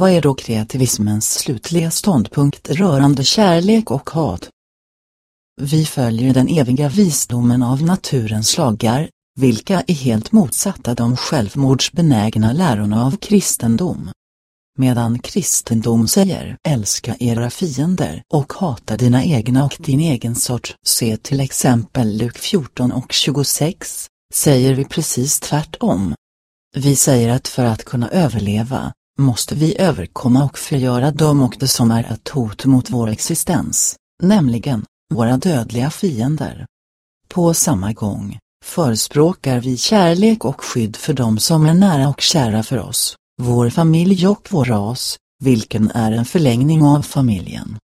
Vad är då kreativismens slutliga ståndpunkt rörande kärlek och hat? Vi följer den eviga visdomen av naturens lagar, vilka är helt motsatta de självmordsbenägna lärorna av kristendom. Medan kristendom säger älska era fiender och hata dina egna och din egen sort, se till exempel Luk 14 och 26, säger vi precis tvärtom. Vi säger att för att kunna överleva, måste vi överkomma och förgöra dem och det som är ett hot mot vår existens, nämligen våra dödliga fiender. På samma gång förespråkar vi kärlek och skydd för dem som är nära och kära för oss, vår familj och vår ras, vilken är en förlängning av familjen.